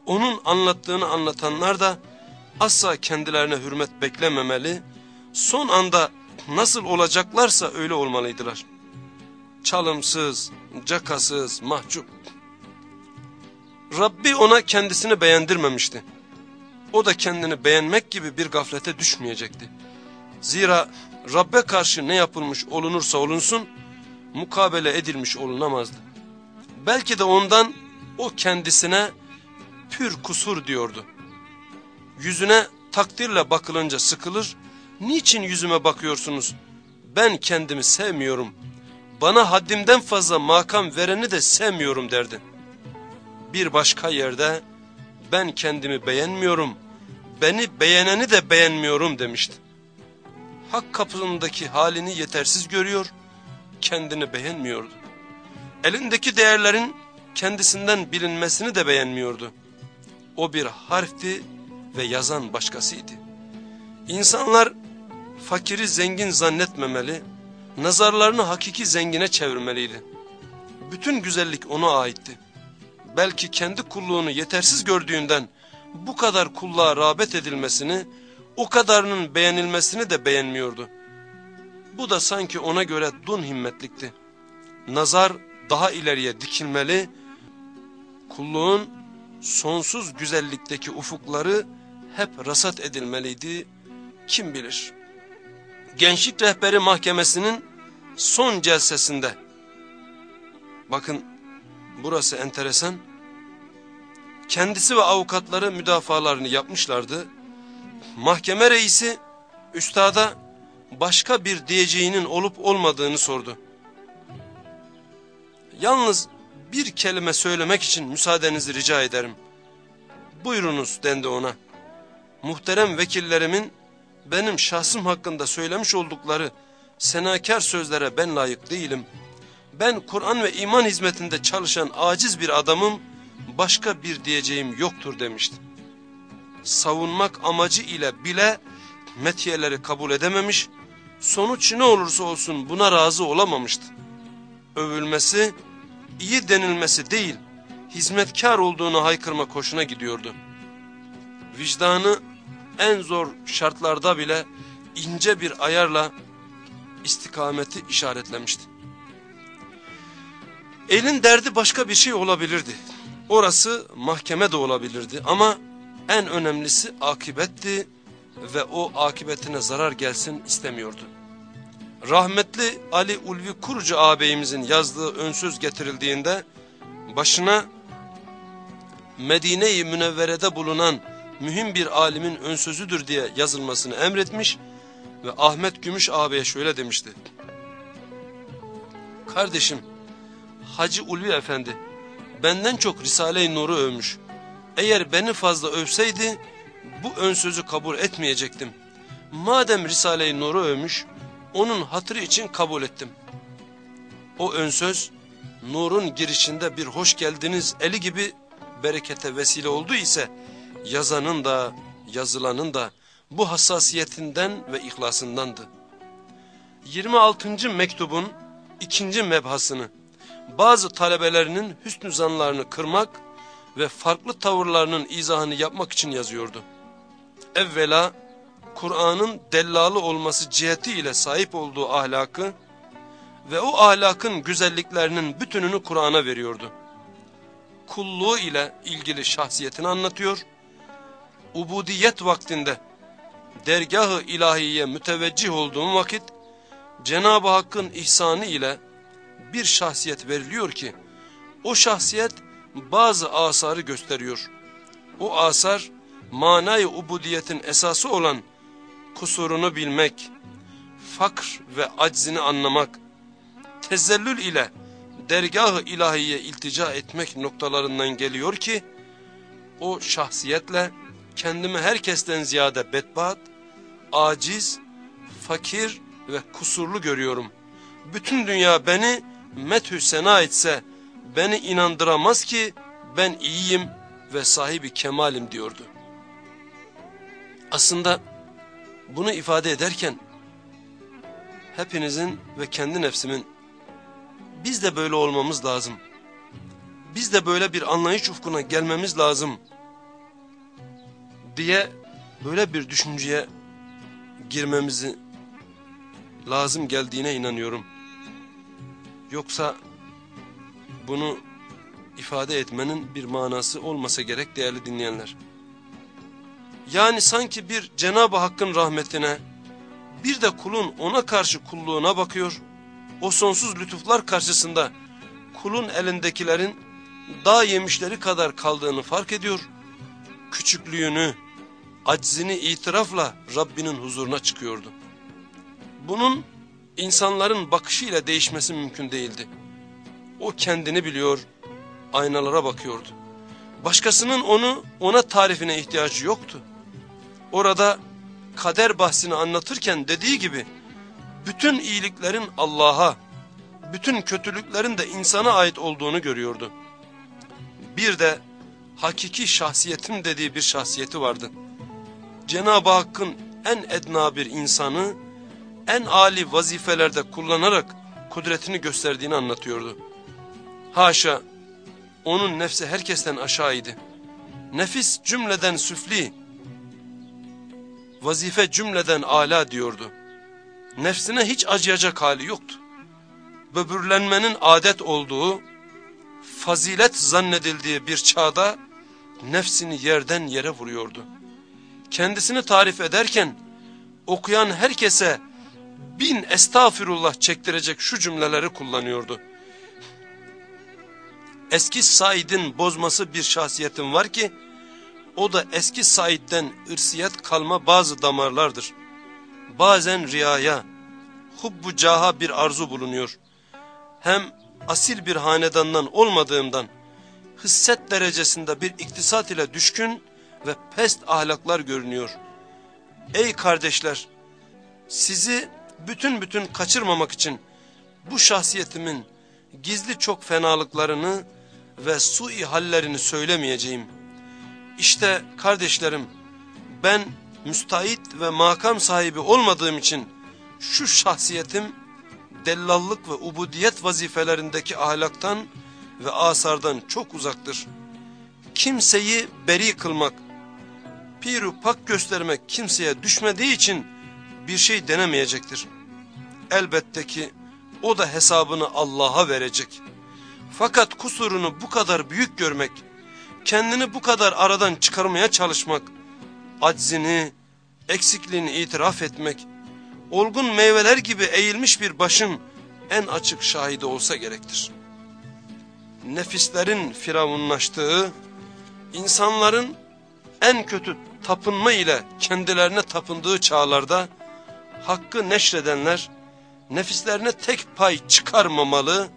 onun anlattığını anlatanlar da asla kendilerine hürmet beklememeli, son anda nasıl olacaklarsa öyle olmalıydılar. Çalımsız, cakasız, mahcup. Rabbi ona kendisini beğendirmemişti. O da kendini beğenmek gibi bir gaflete düşmeyecekti. Zira Rabbe karşı ne yapılmış olunursa olunsun, mukabele edilmiş olunamazdı. Belki de ondan o kendisine pür kusur diyordu. Yüzüne takdirle bakılınca sıkılır, niçin yüzüme bakıyorsunuz? Ben kendimi sevmiyorum, bana haddimden fazla makam vereni de sevmiyorum derdi. Bir başka yerde ben kendimi beğenmiyorum, beni beğeneni de beğenmiyorum demişti. Hak kapısındaki halini yetersiz görüyor, kendini beğenmiyordu. Elindeki değerlerin kendisinden bilinmesini de beğenmiyordu. O bir harfti ve yazan başkasıydı. İnsanlar fakiri zengin zannetmemeli, nazarlarını hakiki zengine çevirmeliydi. Bütün güzellik ona aitti. Belki kendi kulluğunu yetersiz gördüğünden bu kadar kulluğa rağbet edilmesini, o kadarının beğenilmesini de beğenmiyordu. Bu da sanki ona göre dun himmetlikti. Nazar daha ileriye dikilmeli, kulluğun sonsuz güzellikteki ufukları hep rasat edilmeliydi, kim bilir. Gençlik Rehberi Mahkemesi'nin son celsesinde, bakın burası enteresan, kendisi ve avukatları müdafalarını yapmışlardı. Mahkeme reisi üstada başka bir diyeceğinin olup olmadığını sordu. Yalnız bir kelime söylemek için müsaadenizi rica ederim. Buyurunuz dendi ona. Muhterem vekillerimin benim şahsım hakkında söylemiş oldukları senakar sözlere ben layık değilim. Ben Kur'an ve iman hizmetinde çalışan aciz bir adamım, başka bir diyeceğim yoktur demişti. Savunmak amacı ile bile metiyeleri kabul edememiş, sonuç ne olursa olsun buna razı olamamıştı. Övülmesi, iyi denilmesi değil, hizmetkar olduğunu haykırma koşuna gidiyordu. Vicdanı en zor şartlarda bile ince bir ayarla istikameti işaretlemişti. Elin derdi başka bir şey olabilirdi. Orası mahkeme de olabilirdi ama en önemlisi akibetti ve o akibetine zarar gelsin istemiyordu. Rahmetli Ali Ulvi Kurucu ağabeyimizin yazdığı önsöz getirildiğinde başına Medine-i Münevvere'de bulunan mühim bir alimin önsözüdür diye yazılmasını emretmiş ve Ahmet Gümüş ağabeye şöyle demişti. Kardeşim Hacı Ulvi Efendi benden çok Risale-i Nur'u övmüş. Eğer beni fazla övseydi bu ön sözü kabul etmeyecektim. Madem Risale-i Nur'u övmüş onun hatırı için kabul ettim. O ön söz nurun girişinde bir hoş geldiniz eli gibi berekete vesile oldu ise yazanın da yazılanın da bu hassasiyetinden ve ihlasındandı. 26. mektubun ikinci mebhasını bazı talebelerinin hüsnü zanlarını kırmak ve farklı tavırlarının izahını yapmak için yazıyordu. Evvela Kur'an'ın dellalı olması cihetiyle sahip olduğu ahlakı ve o ahlakın güzelliklerinin bütününü Kur'an'a veriyordu. Kulluğu ile ilgili şahsiyetini anlatıyor, ubudiyet vaktinde dergahı ilahiye müteveccih olduğum vakit Cenab-ı Hakk'ın ihsanı ile bir şahsiyet veriliyor ki o şahsiyet bazı asarı gösteriyor. O asar manayı ubudiyetin esası olan kusurunu bilmek, fakr ve aczini anlamak, tezellül ile dergah-ı ilahiye iltica etmek noktalarından geliyor ki, o şahsiyetle kendimi herkesten ziyade bedbaat, aciz, fakir ve kusurlu görüyorum. Bütün dünya beni methü sena etse beni inandıramaz ki ben iyiyim ve sahibi kemalim diyordu. Aslında bunu ifade ederken hepinizin ve kendi nefsimin biz de böyle olmamız lazım. Biz de böyle bir anlayış ufkuna gelmemiz lazım diye böyle bir düşünceye girmemizi lazım geldiğine inanıyorum. Yoksa bunu ifade etmenin bir manası olmasa gerek değerli dinleyenler. Yani sanki bir Cenab-ı Hakk'ın rahmetine bir de kulun ona karşı kulluğuna bakıyor. O sonsuz lütuflar karşısında kulun elindekilerin dağ yemişleri kadar kaldığını fark ediyor. Küçüklüğünü, aczini itirafla Rabbinin huzuruna çıkıyordu. Bunun insanların bakışıyla değişmesi mümkün değildi. O kendini biliyor, aynalara bakıyordu. Başkasının onu ona tarifine ihtiyacı yoktu. Orada kader bahsini anlatırken dediği gibi bütün iyiliklerin Allah'a, bütün kötülüklerin de insana ait olduğunu görüyordu. Bir de hakiki şahsiyetim dediği bir şahsiyeti vardı. Cenab-ı Hakk'ın en edna bir insanı en âli vazifelerde kullanarak kudretini gösterdiğini anlatıyordu. Haşa onun nefsi herkesten aşağıydı. Nefis cümleden süfli, vazife cümleden ala diyordu. Nefsine hiç acıyacak hali yoktu. Böbürlenmenin adet olduğu, fazilet zannedildiği bir çağda nefsini yerden yere vuruyordu. Kendisini tarif ederken okuyan herkese bin estağfirullah çektirecek şu cümleleri kullanıyordu. Eski Said'in bozması bir şahsiyetim var ki, o da eski Said'den ırsiyet kalma bazı damarlardır. Bazen riyaya, hubbu caha bir arzu bulunuyor. Hem asil bir hanedandan olmadığımdan, hisset derecesinde bir iktisat ile düşkün ve pest ahlaklar görünüyor. Ey kardeşler, sizi bütün bütün kaçırmamak için bu şahsiyetimin gizli çok fenalıklarını ve sui hallerini söylemeyeceğim. İşte kardeşlerim ben müstahit ve makam sahibi olmadığım için şu şahsiyetim dellallık ve ubudiyet vazifelerindeki ahlaktan ve asardan çok uzaktır. Kimseyi beri kılmak, piru pak göstermek kimseye düşmediği için bir şey denemeyecektir. Elbette ki o da hesabını Allah'a verecek. Fakat kusurunu bu kadar büyük görmek, kendini bu kadar aradan çıkarmaya çalışmak, aczini, eksikliğini itiraf etmek, olgun meyveler gibi eğilmiş bir başın en açık şahidi olsa gerektir. Nefislerin firavunlaştığı, insanların en kötü tapınma ile kendilerine tapındığı çağlarda, hakkı neşredenler, nefislerine tek pay çıkarmamalı,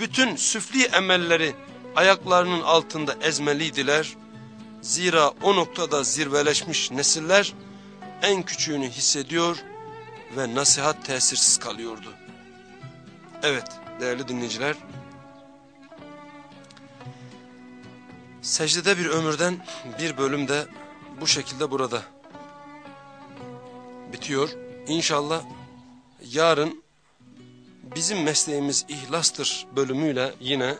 bütün süfli emelleri ayaklarının altında ezmeliydiler. Zira o noktada zirveleşmiş nesiller en küçüğünü hissediyor ve nasihat tesirsiz kalıyordu. Evet değerli dinleyiciler, secdede bir ömürden bir bölüm de bu şekilde burada bitiyor. İnşallah yarın bizim mesleğimiz ihlastır bölümüyle yine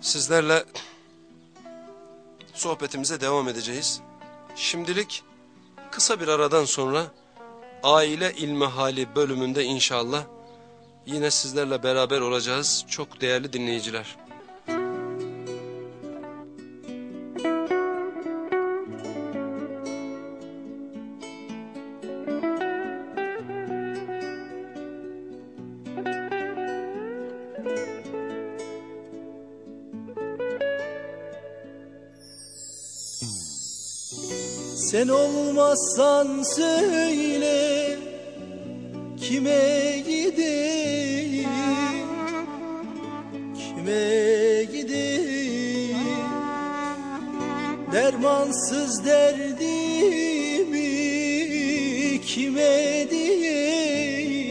sizlerle sohbetimize devam edeceğiz. Şimdilik kısa bir aradan sonra aile ilmihali bölümünde inşallah yine sizlerle beraber olacağız çok değerli dinleyiciler. Sen olmazsan söyle kime gideyim? Kime gideyim? Dermansız derdimi kime diyeyim?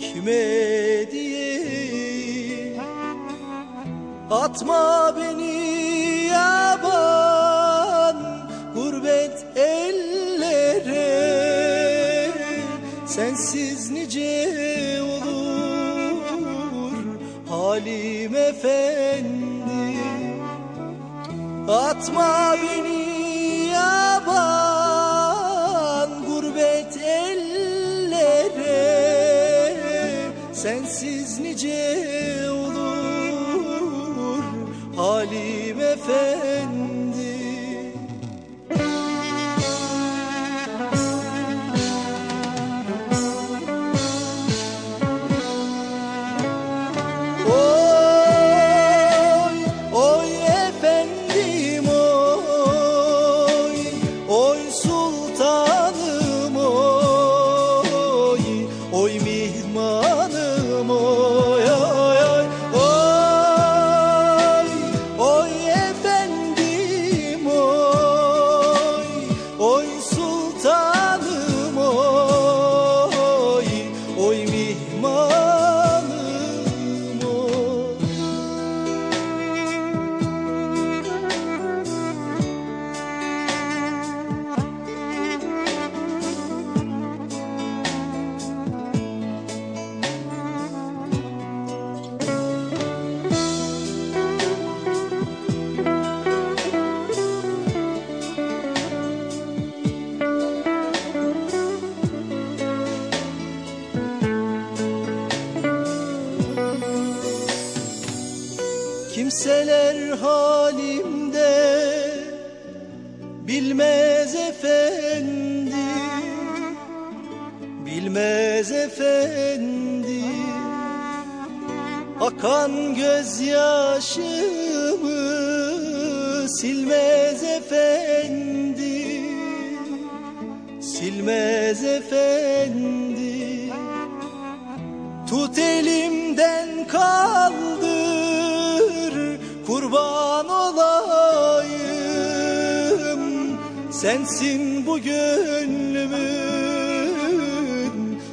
Kime diyeyim? Atma beni Atma beni yaban gurbet ellere. Sensiz nice olur halim efendim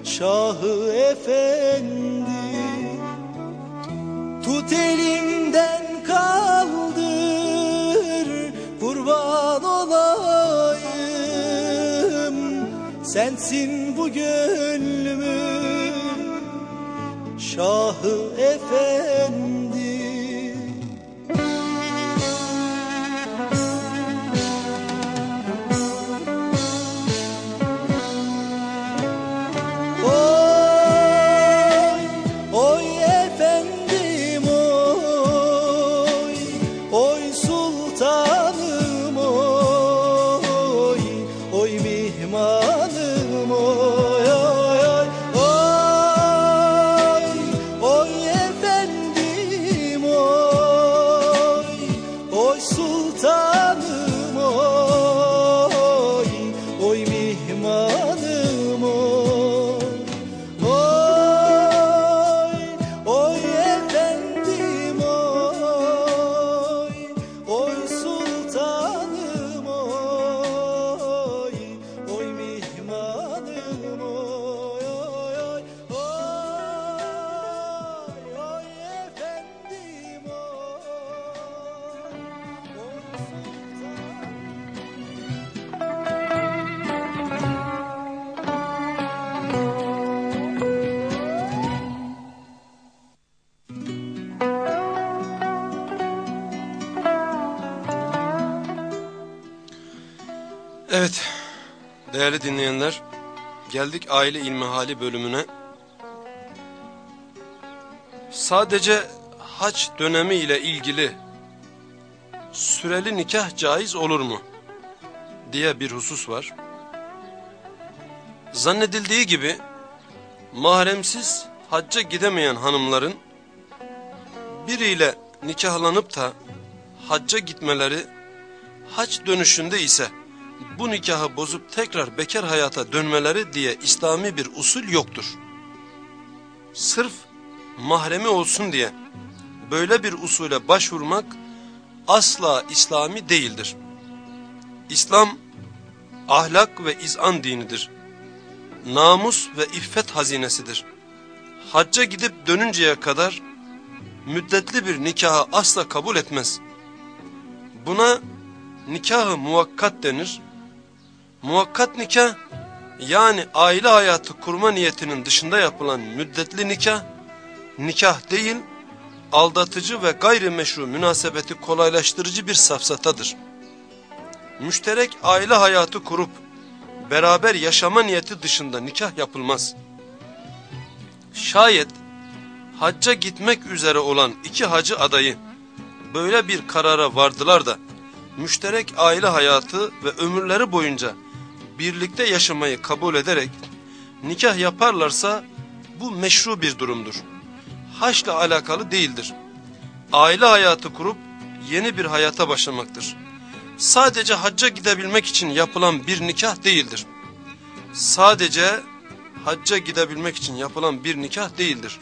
şahı efendi. Tut elimden kaldır kurban olayım. Sensin bu gönlümün şahı efendi aile ilmihali bölümüne. Sadece haç dönemi ile ilgili süreli nikah caiz olur mu? diye bir husus var. Zannedildiği gibi mahremsiz hacca gidemeyen hanımların biriyle nikahlanıp da hacca gitmeleri hac dönüşünde ise bu nikahı bozup tekrar bekar hayata dönmeleri diye İslami bir usul yoktur. Sırf mahremi olsun diye böyle bir usule başvurmak asla İslami değildir. İslam ahlak ve izan dinidir. Namus ve iffet hazinesidir. Hacca gidip dönünceye kadar müddetli bir nikahı asla kabul etmez. Buna nikahı muvakkat denir. Muvakkat nikah yani aile hayatı kurma niyetinin dışında yapılan müddetli nikah, nikah değil aldatıcı ve gayrimeşru münasebeti kolaylaştırıcı bir safsatadır. Müşterek aile hayatı kurup beraber yaşama niyeti dışında nikah yapılmaz. Şayet hacca gitmek üzere olan iki hacı adayı böyle bir karara vardılar da müşterek aile hayatı ve ömürleri boyunca birlikte yaşamayı kabul ederek nikah yaparlarsa bu meşru bir durumdur. Haçla alakalı değildir. Aile hayatı kurup yeni bir hayata başlamaktır. Sadece hacca gidebilmek için yapılan bir nikah değildir. Sadece hacca gidebilmek için yapılan bir nikah değildir.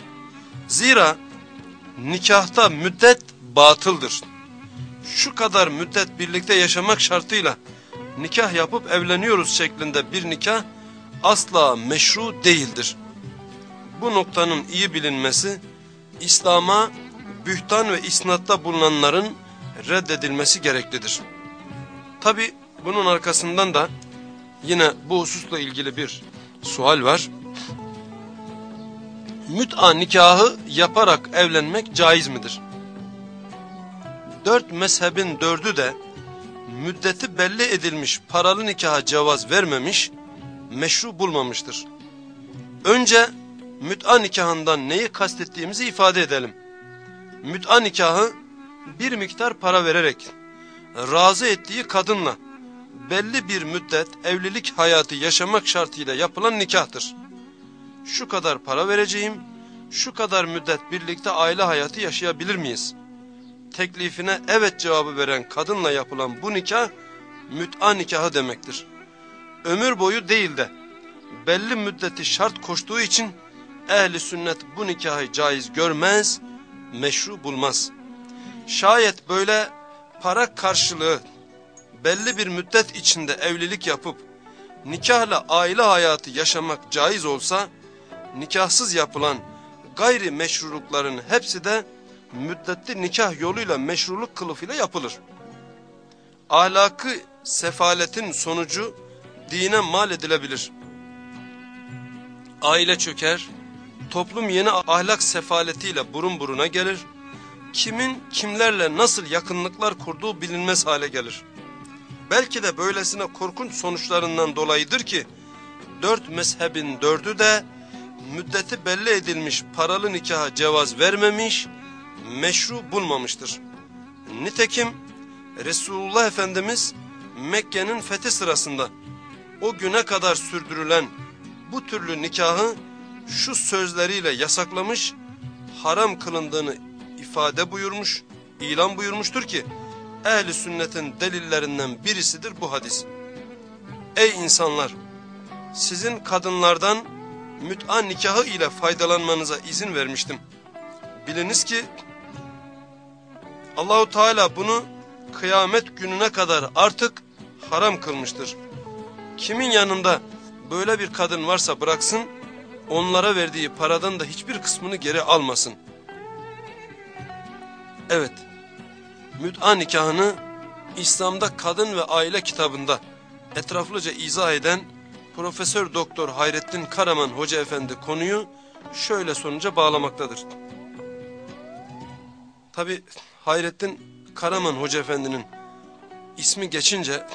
Zira nikahta müddet batıldır. Şu kadar müddet birlikte yaşamak şartıyla nikah yapıp evleniyoruz şeklinde bir nikah asla meşru değildir. Bu noktanın iyi bilinmesi İslam'a bühtan ve isnatta bulunanların reddedilmesi gereklidir. Tabi bunun arkasından da yine bu hususla ilgili bir sual var. Müt'a nikahı yaparak evlenmek caiz midir? Dört mezhebin dördü de müddeti belli edilmiş paralı nikaha cevaz vermemiş, meşru bulmamıştır. Önce müt'a nikahından neyi kastettiğimizi ifade edelim. Müt'a nikahı bir miktar para vererek razı ettiği kadınla belli bir müddet evlilik hayatı yaşamak şartıyla yapılan nikahtır. Şu kadar para vereceğim, şu kadar müddet birlikte aile hayatı yaşayabilir miyiz? Teklifine evet cevabı veren kadınla yapılan bu nikah müt'a nikahı demektir. Ömür boyu değil de belli müddeti şart koştuğu için ehli sünnet bu nikahı caiz görmez, meşru bulmaz. Şayet böyle para karşılığı belli bir müddet içinde evlilik yapıp nikahla aile hayatı yaşamak caiz olsa nikahsız yapılan gayri meşrulukların hepsi de müddetli nikah yoluyla meşruluk kılıfıyla yapılır. Ahlakı sefaletin sonucu dine mal edilebilir. Aile çöker, toplum yeni ahlak sefaletiyle burun buruna gelir, kimin kimlerle nasıl yakınlıklar kurduğu bilinmez hale gelir. Belki de böylesine korkunç sonuçlarından dolayıdır ki, dört mezhebin dördü de müddeti belli edilmiş paralı nikaha cevaz vermemiş, meşru bulmamıştır. Nitekim Resulullah Efendimiz Mekke'nin fethi sırasında o güne kadar sürdürülen bu türlü nikahı şu sözleriyle yasaklamış, haram kılındığını ifade buyurmuş, ilan buyurmuştur ki, ehli sünnetin delillerinden birisidir bu hadis. Ey insanlar! Sizin kadınlardan müt'a nikahı ile faydalanmanıza izin vermiştim. Biliniz ki Allahu Teala bunu kıyamet gününe kadar artık haram kılmıştır. Kimin yanında böyle bir kadın varsa bıraksın, onlara verdiği paradan da hiçbir kısmını geri almasın. Evet, müt'a nikahını İslam'da Kadın ve Aile kitabında etraflıca izah eden Profesör Doktor Hayrettin Karaman Hoca Efendi konuyu şöyle sonuca bağlamaktadır. Tabi Hayrettin Karaman Hoca Efendi'nin ismi geçince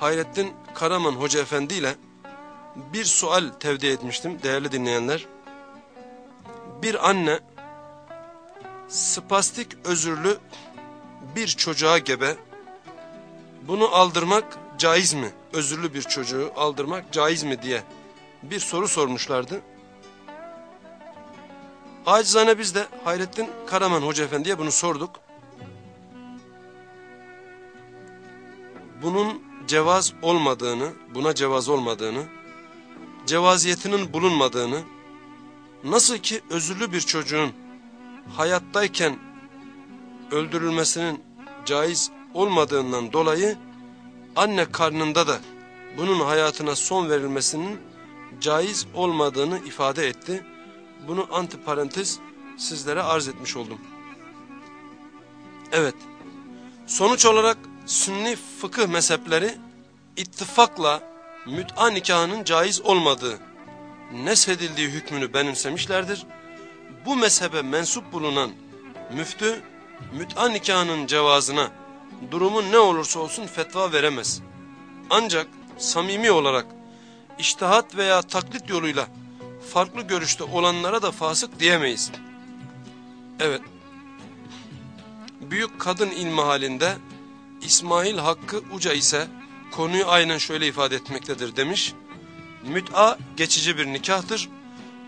Hayrettin Karaman Hoca Efendi ile bir sual tevdi etmiştim değerli dinleyenler. Bir anne spastik özürlü bir çocuğa gebe bunu aldırmak caiz mi? Özürlü bir çocuğu aldırmak caiz mi diye bir soru sormuşlardı. Acizane biz de Hayrettin Karaman Hoca Efendi'ye bunu sorduk. Bunun cevaz olmadığını, buna cevaz olmadığını, cevaziyetinin bulunmadığını, nasıl ki özürlü bir çocuğun hayattayken öldürülmesinin caiz olmadığından dolayı anne karnında da bunun hayatına son verilmesinin caiz olmadığını ifade etti. Bunu antiparantez sizlere arz etmiş oldum. Evet, sonuç olarak sünni fıkıh mezhepleri ittifakla müt'a nikahının caiz olmadığı, nesedildiği hükmünü benimsemişlerdir. Bu mezhebe mensup bulunan müftü, müt'a nikahının cevazına durumun ne olursa olsun fetva veremez. Ancak samimi olarak iştihat veya taklit yoluyla farklı görüşte olanlara da fasık diyemeyiz. Evet. Büyük kadın ilmi halinde İsmail Hakkı Uca ise konuyu aynen şöyle ifade etmektedir demiş. Müt'a geçici bir nikahtır.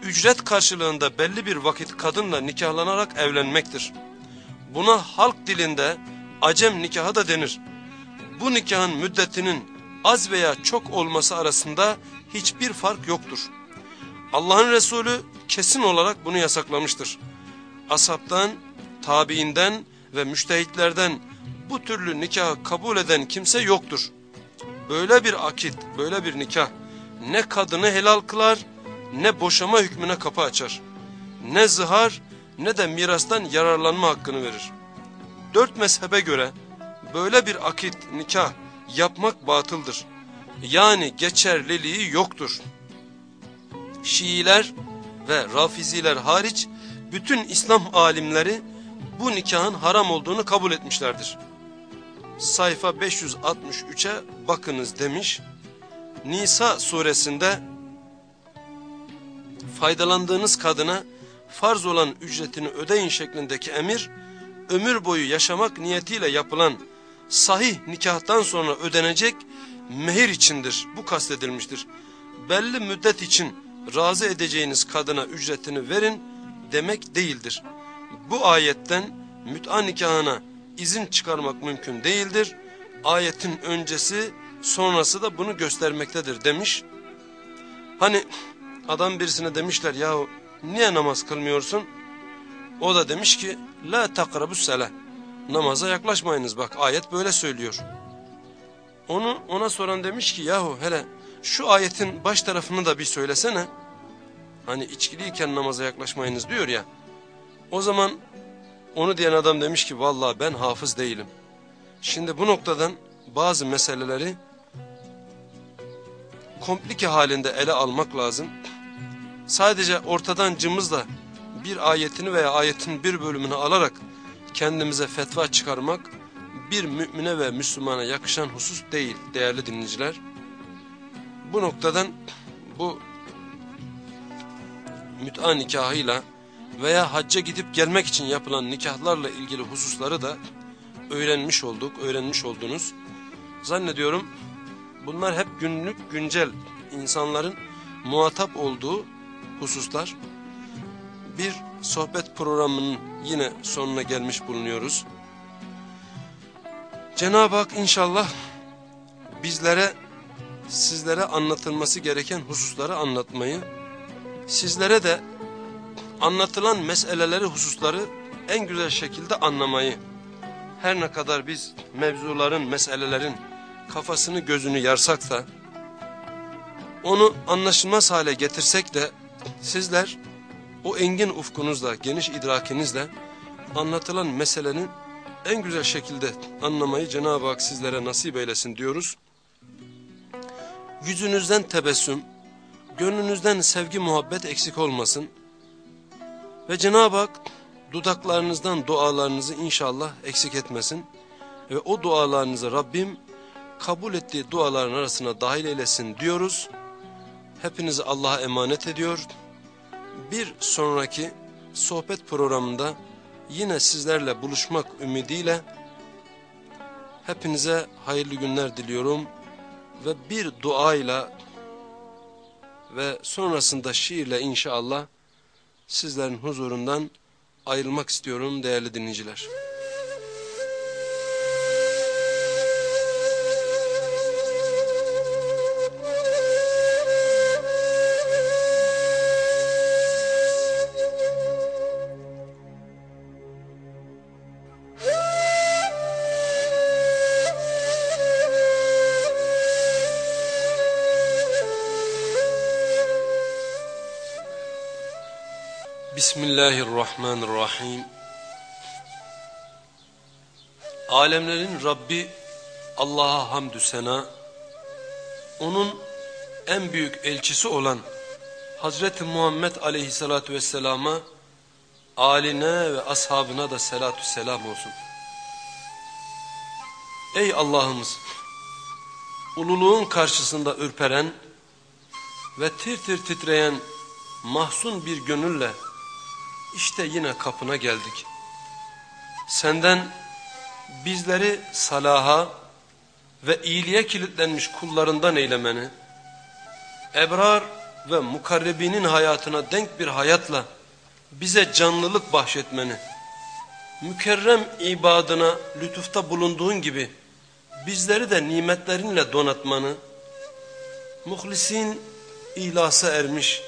Ücret karşılığında belli bir vakit kadınla nikahlanarak evlenmektir. Buna halk dilinde acem nikahı da denir. Bu nikahın müddetinin az veya çok olması arasında hiçbir fark yoktur. Allah'ın Resulü kesin olarak bunu yasaklamıştır. Asaptan, tabiinden ve müştehitlerden bu türlü nikahı kabul eden kimse yoktur. Böyle bir akit, böyle bir nikah ne kadını helal kılar ne boşama hükmüne kapı açar. Ne zihar ne de mirastan yararlanma hakkını verir. Dört mezhebe göre böyle bir akit, nikah yapmak batıldır. Yani geçerliliği yoktur. Şiiler ve Rafiziler hariç bütün İslam alimleri bu nikahın haram olduğunu kabul etmişlerdir. Sayfa 563'e bakınız demiş. Nisa suresinde faydalandığınız kadına farz olan ücretini ödeyin şeklindeki emir, ömür boyu yaşamak niyetiyle yapılan sahih nikahtan sonra ödenecek mehir içindir. Bu kastedilmiştir. Belli müddet için razı edeceğiniz kadına ücretini verin demek değildir. Bu ayetten müt'a nikahına izin çıkarmak mümkün değildir. Ayetin öncesi sonrası da bunu göstermektedir demiş. Hani adam birisine demişler yahu niye namaz kılmıyorsun? O da demiş ki la takrabus sele namaza yaklaşmayınız bak ayet böyle söylüyor. Onu ona soran demiş ki yahu hele şu ayetin baş tarafını da bir söylesene. Hani içkiliyken namaza yaklaşmayınız diyor ya. O zaman onu diyen adam demiş ki vallahi ben hafız değilim. Şimdi bu noktadan bazı meseleleri komplike halinde ele almak lazım. Sadece ortadan cımbızla bir ayetini veya ayetin bir bölümünü alarak kendimize fetva çıkarmak bir mümine ve Müslümana yakışan husus değil değerli dinleyiciler. Bu noktadan bu müt'a nikahıyla veya hacca gidip gelmek için yapılan nikahlarla ilgili hususları da öğrenmiş olduk, öğrenmiş oldunuz. Zannediyorum bunlar hep günlük güncel insanların muhatap olduğu hususlar. Bir sohbet programının yine sonuna gelmiş bulunuyoruz. Cenab-ı Hak inşallah bizlere, sizlere anlatılması gereken hususları anlatmayı, sizlere de anlatılan meseleleri, hususları en güzel şekilde anlamayı, her ne kadar biz mevzuların, meselelerin kafasını gözünü yarsak da, onu anlaşılmaz hale getirsek de sizler o engin ufkunuzla, geniş idrakinizle anlatılan meselenin en güzel şekilde anlamayı Cenab-ı Hak sizlere nasip eylesin diyoruz. Yüzünüzden tebessüm, gönlünüzden sevgi muhabbet eksik olmasın. Ve Cenab-ı Hak dudaklarınızdan dualarınızı inşallah eksik etmesin. Ve o dualarınızı Rabbim kabul ettiği duaların arasına dahil eylesin diyoruz. Hepinizi Allah'a emanet ediyor. Bir sonraki sohbet programında yine sizlerle buluşmak ümidiyle hepinize hayırlı günler diliyorum ve bir duayla ve sonrasında şiirle inşallah sizlerin huzurundan ayrılmak istiyorum değerli dinleyiciler. Bismillahirrahmanirrahim. Alemlerin Rabbi Allah'a hamdü sena, onun en büyük elçisi olan Hazreti Muhammed aleyhissalatu vesselama, aline ve ashabına da selatü selam olsun. Ey Allah'ımız! Ululuğun karşısında ürperen ve tir tir titreyen mahzun bir gönülle işte yine kapına geldik. Senden bizleri salaha ve iyiliğe kilitlenmiş kullarından eylemeni, ebrar ve mukarrebinin hayatına denk bir hayatla bize canlılık bahşetmeni, mükerrem ibadına lütufta bulunduğun gibi bizleri de nimetlerinle donatmanı, muhlisin ihlasa ermiş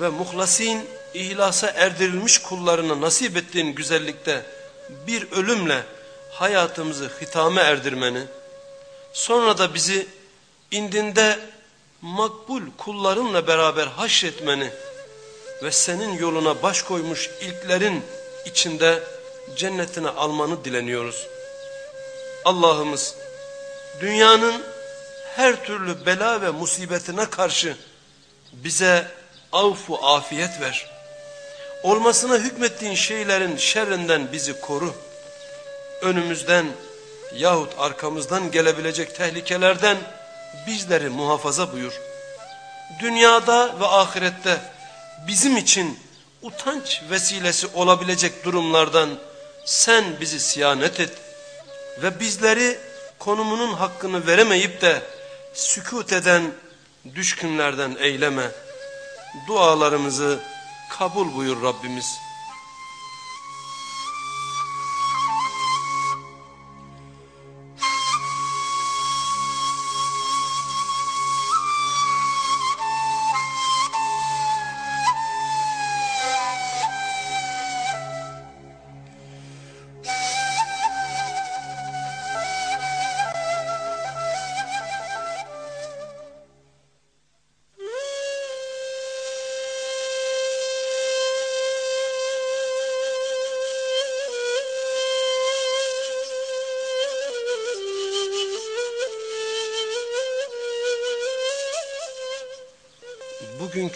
ve muhlasin ihlasa erdirilmiş kullarına nasip ettiğin güzellikte bir ölümle hayatımızı hitame erdirmeni, sonra da bizi indinde makbul kullarınla beraber haşretmeni ve senin yoluna baş koymuş ilklerin içinde cennetine almanı dileniyoruz. Allah'ımız dünyanın her türlü bela ve musibetine karşı bize avfu afiyet ver. Olmasına hükmettiğin şeylerin şerrinden bizi koru. Önümüzden yahut arkamızdan gelebilecek tehlikelerden bizleri muhafaza buyur. Dünyada ve ahirette bizim için utanç vesilesi olabilecek durumlardan sen bizi siyanet et ve bizleri konumunun hakkını veremeyip de sükut eden düşkünlerden eyleme. Dualarımızı kabul buyur Rabbimiz.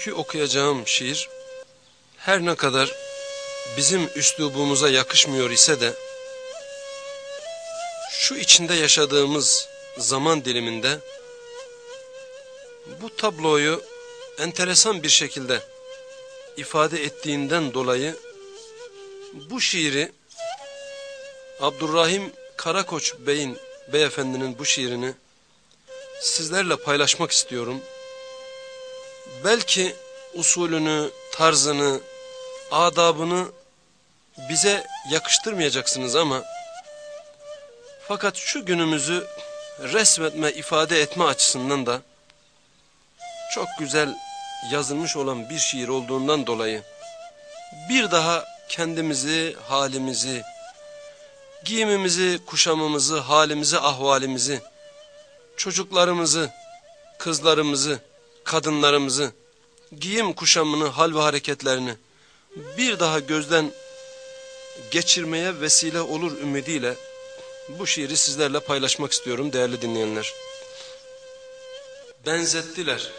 Bugünkü okuyacağım şiir her ne kadar bizim üslubumuza yakışmıyor ise de şu içinde yaşadığımız zaman diliminde bu tabloyu enteresan bir şekilde ifade ettiğinden dolayı bu şiiri Abdurrahim Karakoç Bey'in beyefendinin bu şiirini sizlerle paylaşmak istiyorum belki usulünü, tarzını, adabını bize yakıştırmayacaksınız ama fakat şu günümüzü resmetme, ifade etme açısından da çok güzel yazılmış olan bir şiir olduğundan dolayı bir daha kendimizi, halimizi, giyimimizi, kuşamımızı, halimizi, ahvalimizi, çocuklarımızı, kızlarımızı, kadınlarımızı, giyim kuşamını, hal ve hareketlerini bir daha gözden geçirmeye vesile olur ümidiyle bu şiiri sizlerle paylaşmak istiyorum değerli dinleyenler. Benzettiler.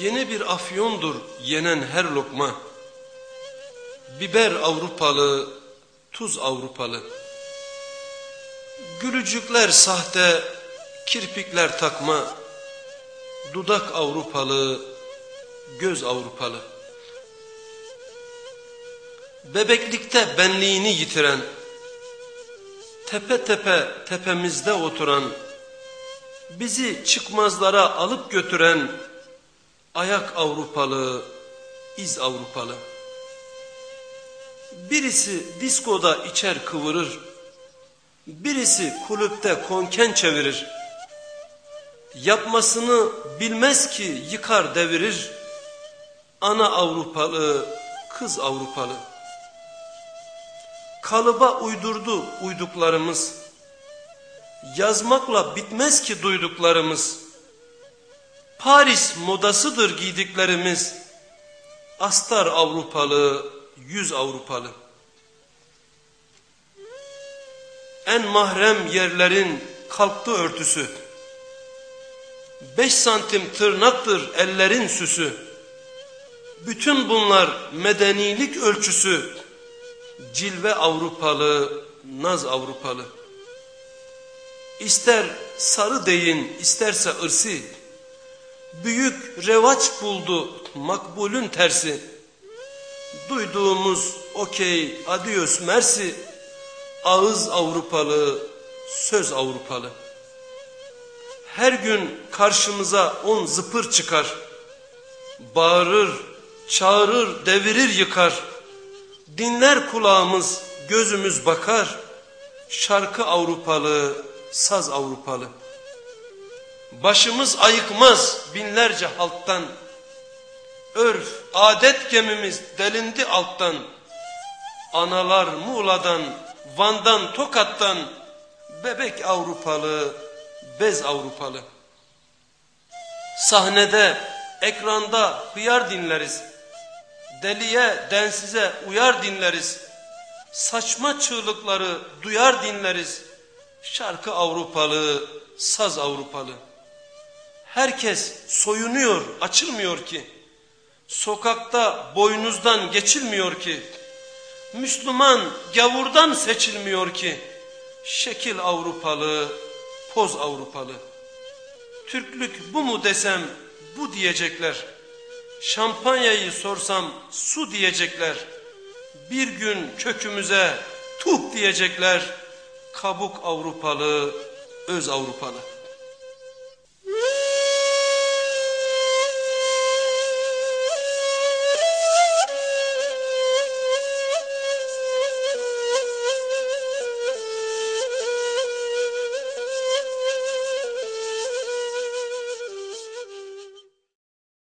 Yeni bir afyondur yenen her lokma. Biber Avrupalı, tuz Avrupalı. Gülücükler sahte, kirpikler takma, dudak Avrupalı, göz Avrupalı. Bebeklikte benliğini yitiren, tepe tepe tepemizde oturan, bizi çıkmazlara alıp götüren, ayak Avrupalı, iz Avrupalı. Birisi diskoda içer kıvırır, birisi kulüpte konken çevirir yapmasını bilmez ki yıkar devirir. Ana Avrupalı, kız Avrupalı. Kalıba uydurdu uyduklarımız. Yazmakla bitmez ki duyduklarımız. Paris modasıdır giydiklerimiz. Astar Avrupalı, yüz Avrupalı. En mahrem yerlerin kalktı örtüsü. Beş santim tırnaktır ellerin süsü. Bütün bunlar medenilik ölçüsü. Cilve Avrupalı, naz Avrupalı. İster sarı deyin, isterse ırsi. Büyük revaç buldu makbulün tersi. Duyduğumuz okey, adios, mersi. Ağız Avrupalı, söz Avrupalı. Her gün karşımıza on zıpır çıkar. Bağırır, çağırır, devirir yıkar. Dinler kulağımız, gözümüz bakar. Şarkı Avrupalı, saz Avrupalı. Başımız ayıkmaz binlerce halktan. Örf, adet gemimiz delindi alttan. Analar Muğla'dan, Van'dan, Tokat'tan, bebek Avrupalı, bez Avrupalı. Sahnede, ekranda hıyar dinleriz. Deliye, densize uyar dinleriz. Saçma çığlıkları duyar dinleriz. Şarkı Avrupalı, saz Avrupalı. Herkes soyunuyor, açılmıyor ki. Sokakta boynuzdan geçilmiyor ki. Müslüman gavurdan seçilmiyor ki. Şekil Avrupalı, poz Avrupalı. Türklük bu mu desem bu diyecekler. Şampanyayı sorsam su diyecekler. Bir gün kökümüze tuh diyecekler. Kabuk Avrupalı, öz Avrupalı.